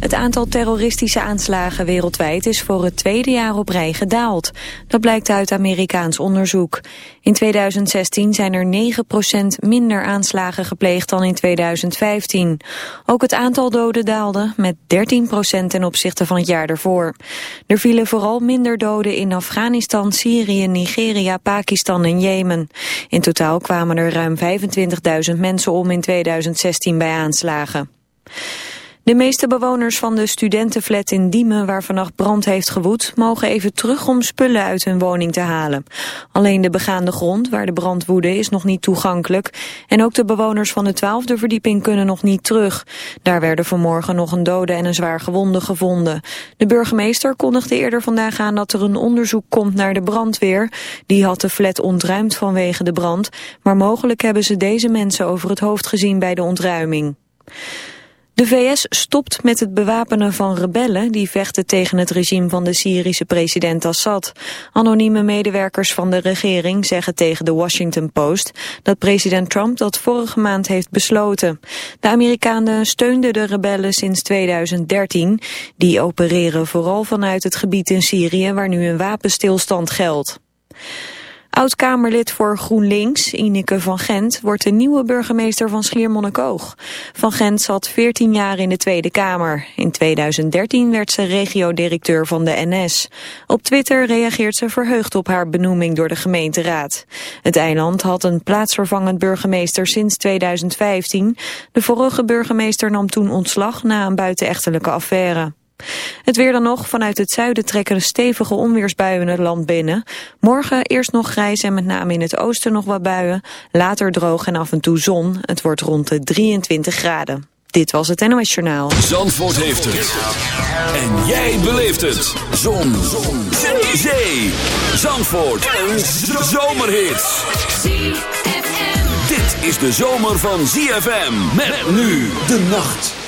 Het aantal terroristische aanslagen wereldwijd is voor het tweede jaar op rij gedaald. Dat blijkt uit Amerikaans onderzoek. In 2016 zijn er 9% minder aanslagen gepleegd dan in 2015. Ook het aantal doden daalde met 13% ten opzichte van het jaar daarvoor. Er vielen vooral minder doden in Afghanistan, Syrië, Nigeria, Pakistan en Jemen. In totaal kwamen er ruim 25.000 mensen om in 2016 bij aanslagen. De meeste bewoners van de studentenflat in Diemen waar vannacht brand heeft gewoed, mogen even terug om spullen uit hun woning te halen. Alleen de begaande grond waar de brand woedde is nog niet toegankelijk en ook de bewoners van de twaalfde verdieping kunnen nog niet terug. Daar werden vanmorgen nog een dode en een zwaar gewonde gevonden. De burgemeester kondigde eerder vandaag aan dat er een onderzoek komt naar de brandweer. Die had de flat ontruimd vanwege de brand, maar mogelijk hebben ze deze mensen over het hoofd gezien bij de ontruiming. De VS stopt met het bewapenen van rebellen die vechten tegen het regime van de Syrische president Assad. Anonieme medewerkers van de regering zeggen tegen de Washington Post dat president Trump dat vorige maand heeft besloten. De Amerikanen steunden de rebellen sinds 2013. Die opereren vooral vanuit het gebied in Syrië waar nu een wapenstilstand geldt. Oud-Kamerlid voor GroenLinks, Ineke van Gent, wordt de nieuwe burgemeester van Schiermonnikoog. Van Gent zat 14 jaar in de Tweede Kamer. In 2013 werd ze regiodirecteur van de NS. Op Twitter reageert ze verheugd op haar benoeming door de gemeenteraad. Het eiland had een plaatsvervangend burgemeester sinds 2015. De vorige burgemeester nam toen ontslag na een buitenechtelijke affaire. Het weer dan nog. Vanuit het zuiden trekken stevige onweersbuien het land binnen. Morgen eerst nog grijs en met name in het oosten nog wat buien. Later droog en af en toe zon. Het wordt rond de 23 graden. Dit was het NOS Journaal. Zandvoort heeft het. En jij beleeft het. Zon. zon. Zee. Zandvoort. Een zomerhit. Dit is de zomer van ZFM. Met nu de nacht.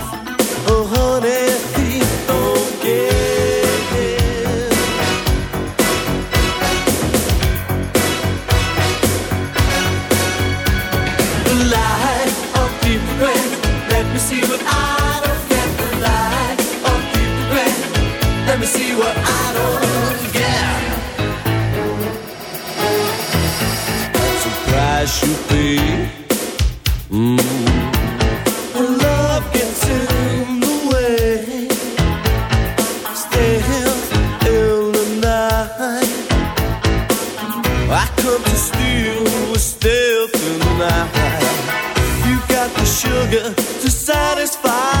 up to steal, with stealth tonight. You got the sugar to satisfy.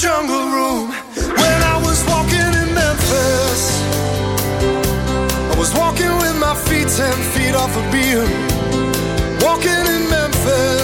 jungle room. When I was walking in Memphis, I was walking with my feet ten feet off a Beale. Walking in Memphis.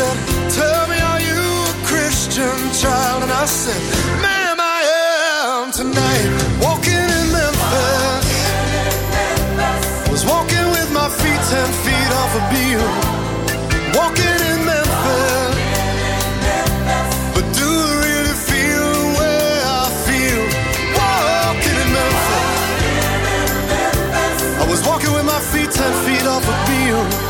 said, Tell me, are you a Christian child? And I said, Ma'am, I am tonight. Walking in Memphis. Was walking with my feet ten feet off a Beale. Walking in Memphis. But do I really feel the way I feel? Walking in Memphis. I was walking with my feet ten feet off a Beale.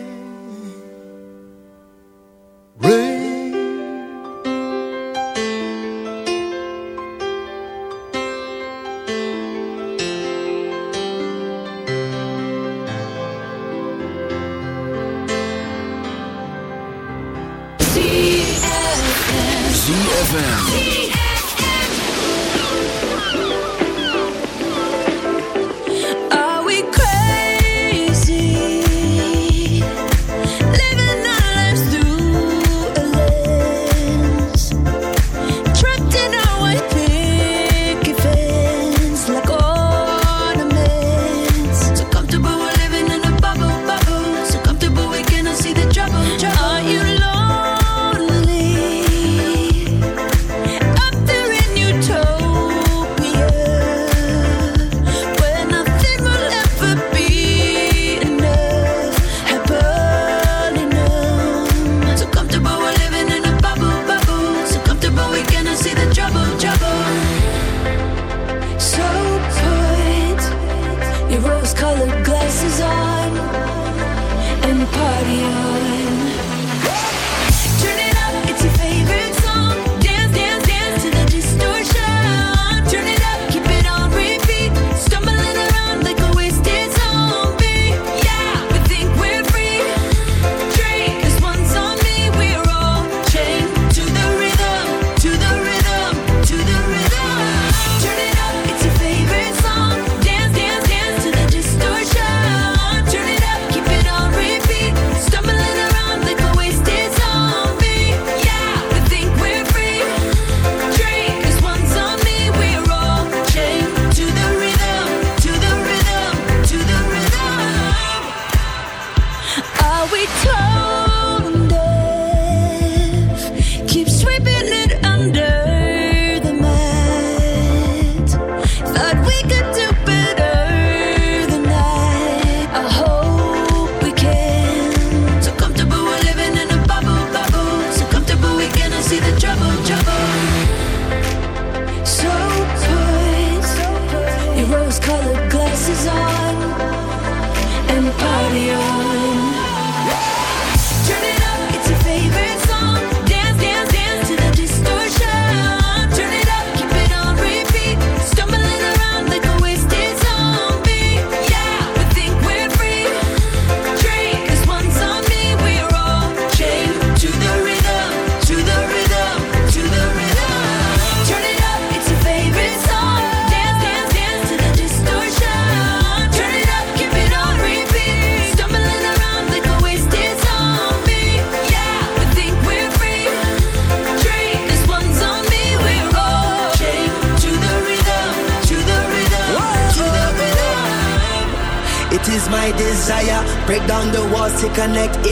ZFM.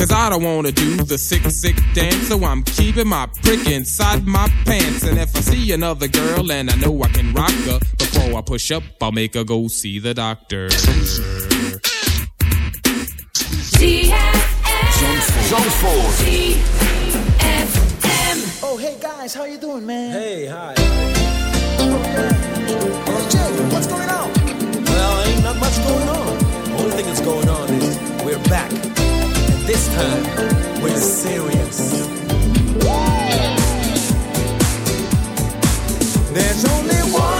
Cause I don't wanna do the sick, sick dance, so I'm keeping my prick inside my pants. And if I see another girl and I know I can rock her, before I push up, I'll make her go see the doctor. Zandvoort. Oh, hey guys, how you doing, man? Hey, hi. Hey, Jay, what's going on? Well, ain't not much going on. Only thing that's going on is we're back. This time, we're serious. There's only one.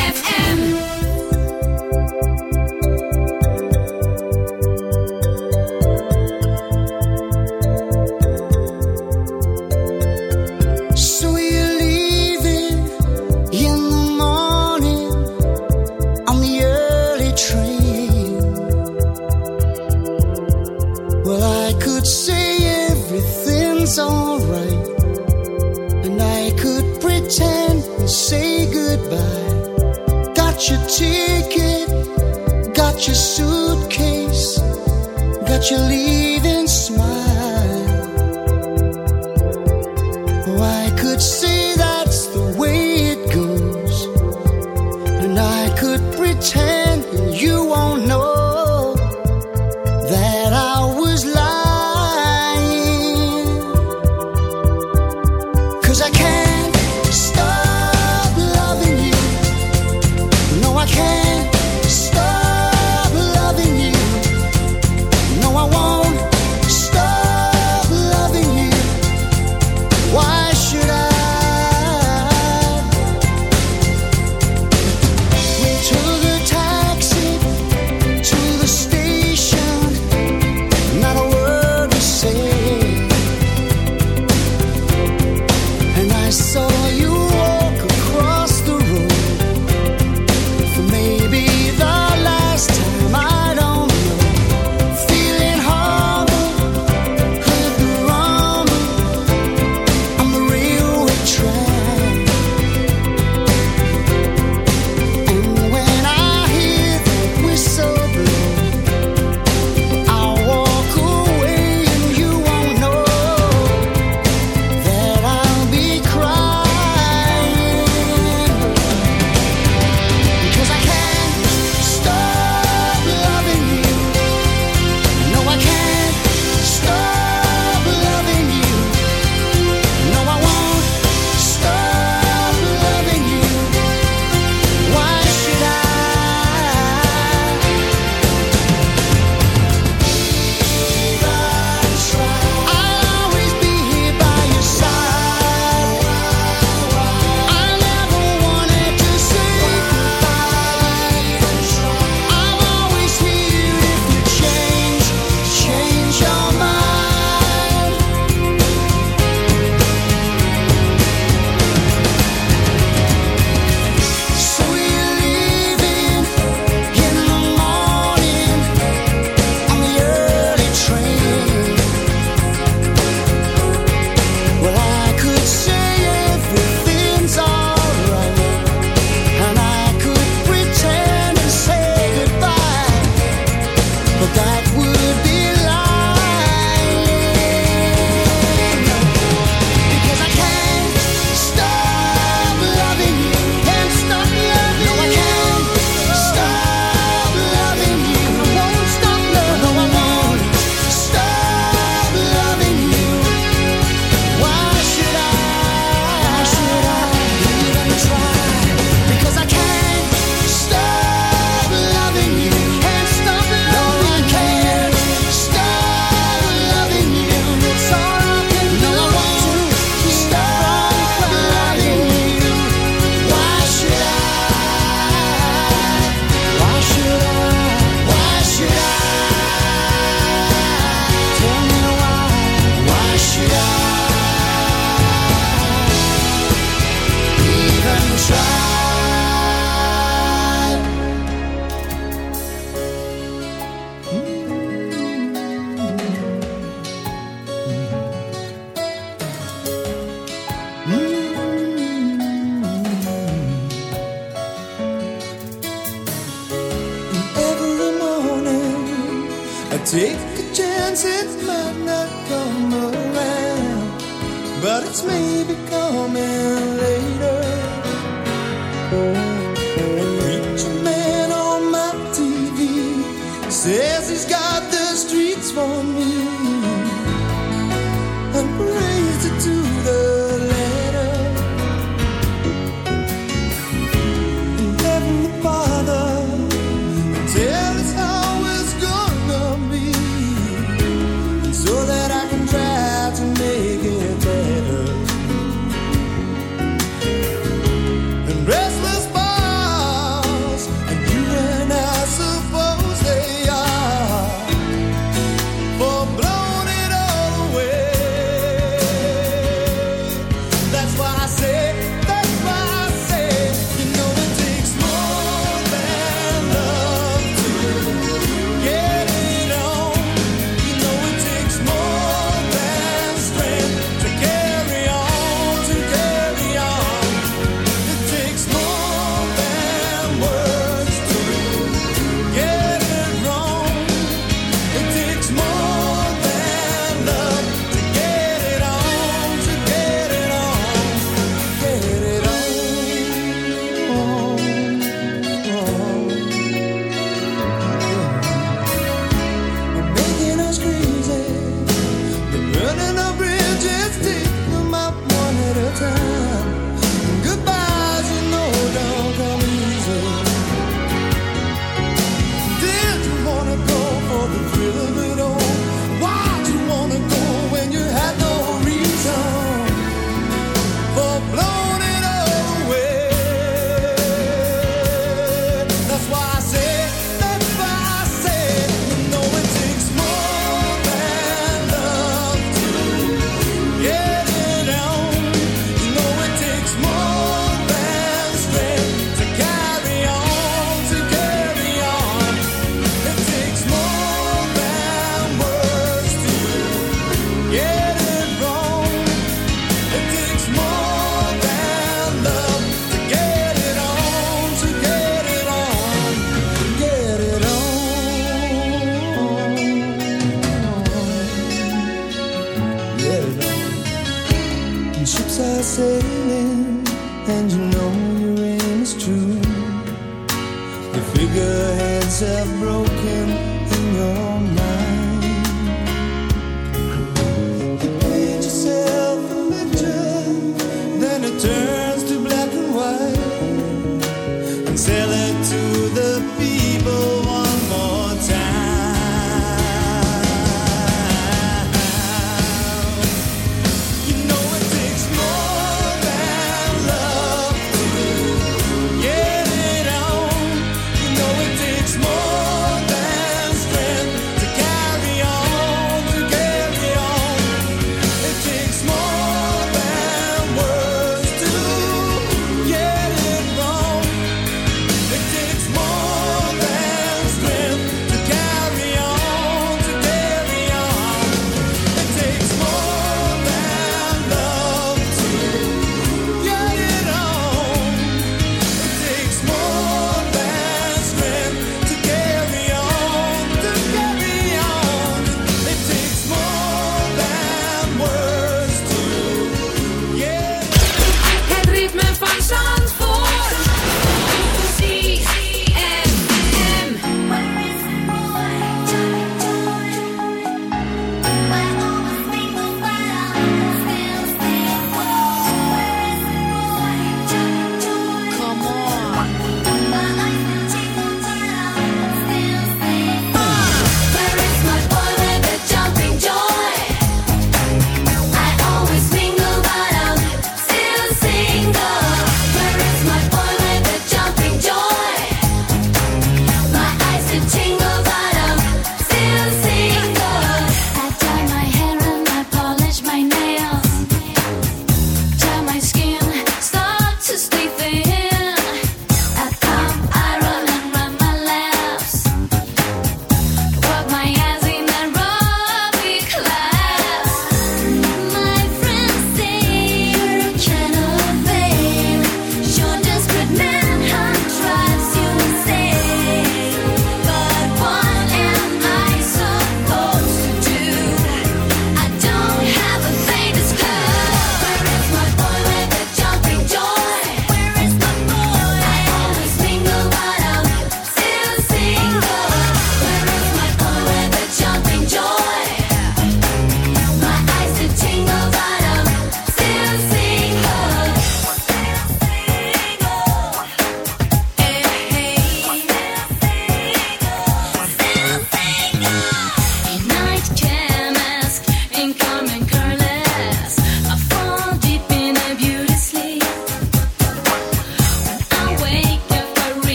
Sailing,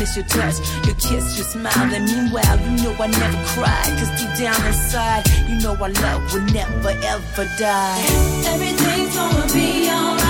miss your touch, your kiss, your smile. And meanwhile, you know I never cry. Cause deep down inside, you know our love will never ever die. Everything's gonna be alright.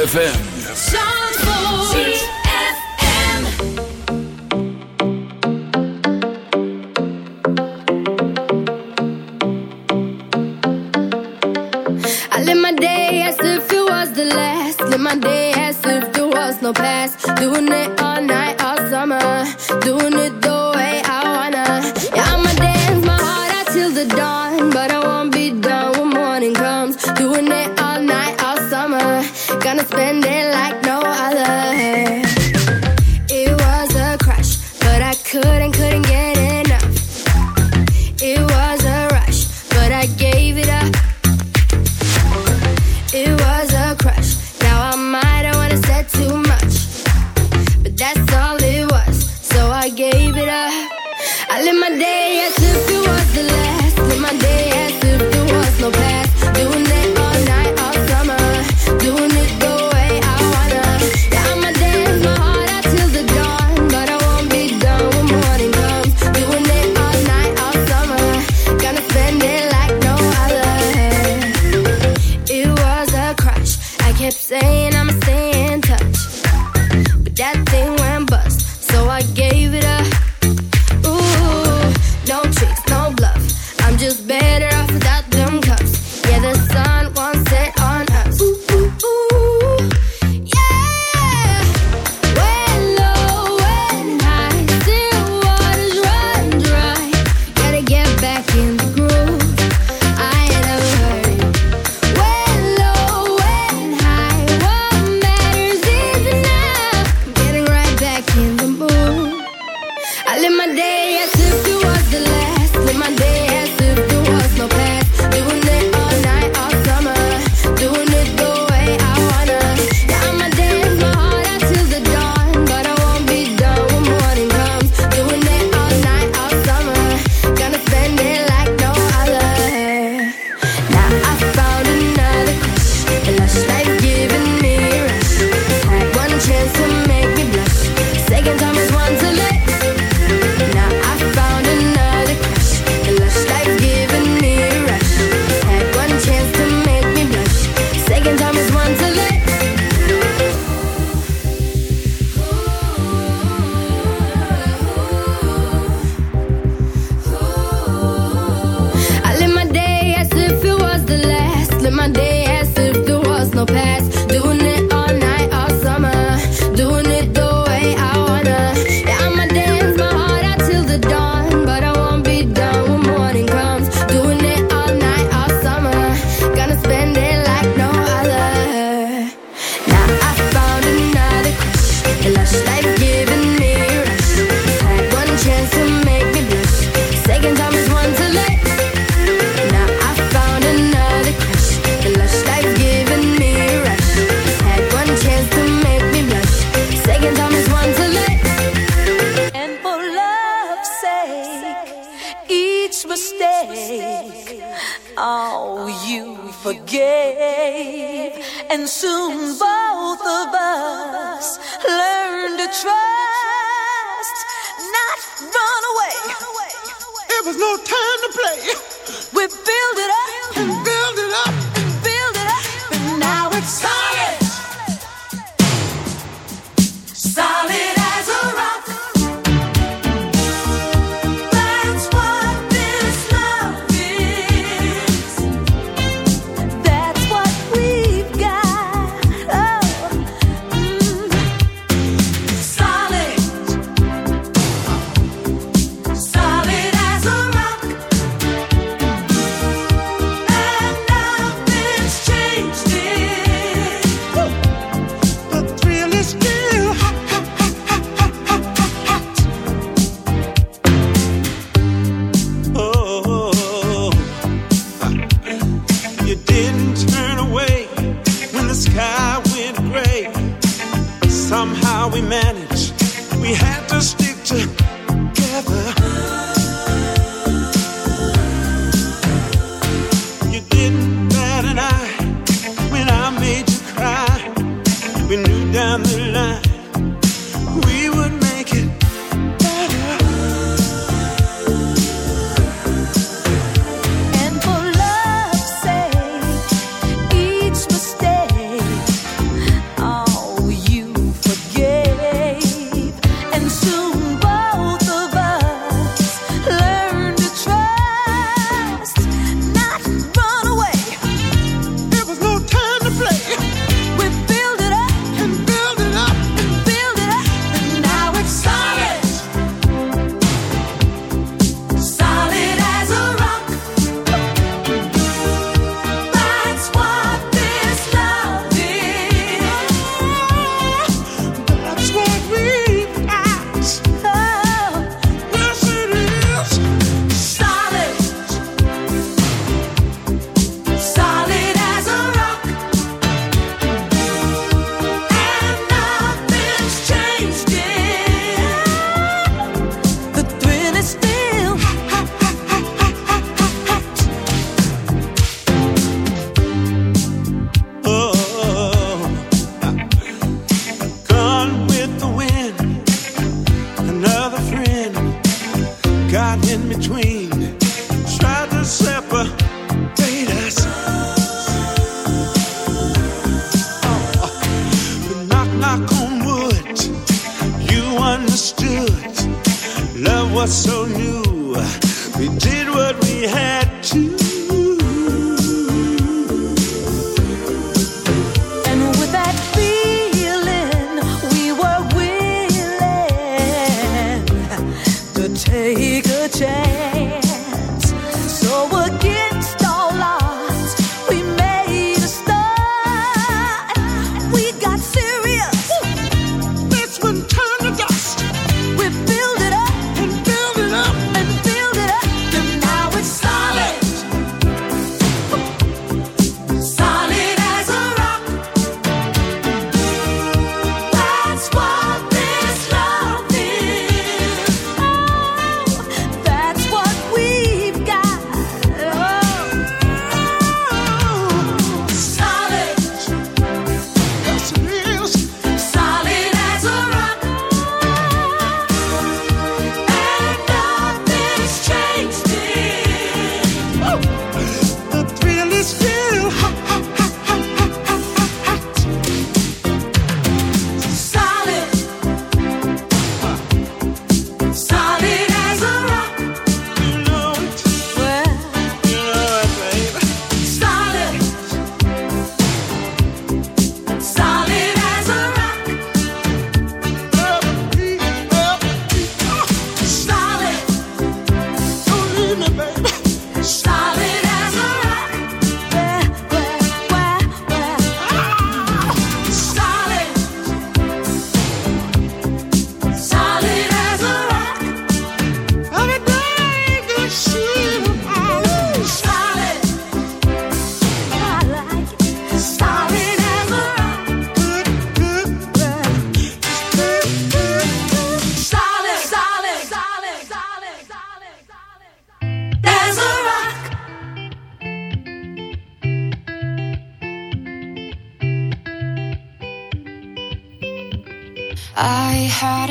ZFM. kept saying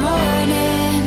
morning.